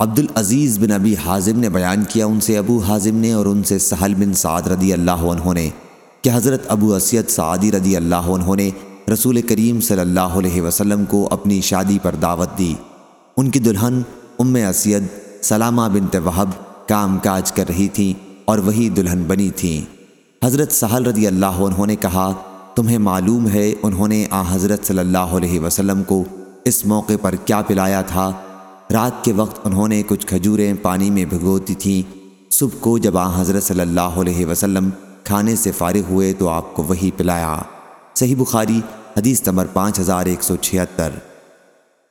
عبدالعزیز بن ابی حازم نے بیان کیا ان سے ابو حازم نے اور ان سے سہل بن سعد رضی اللہ عنہ نے کہ حضرت ابو اسید سعدی رضی اللہ عنہ نے رسول کریم صلی اللہ علیہ وسلم کو اپنی شادی پر دعوت دی۔ ان کی دلہن ام اسید سلامہ بنت وہب کام کاج کر رہی تھیں اور وہی دلہن بنی تھیں حضرت سہل رضی اللہ عنہ نے کہا، تمہیں معلوم ہے انہوں نے آ حضرت صلی اللہ علیہ وسلم کو اس موقع پر کیا پلایا تھا رات کے وقت انہوں نے کچھ کھجوریں پانی میں بھگوتی تھیں۔ صبح کو جب آ حضرت صلی اللہ علیہ وسلم کھانے سے فارغ ہوئے تو آپ کو وہی پلایا۔ صحیح بخاری، حدیث نمبر پانچ ہزار ایک سو چھہتر۔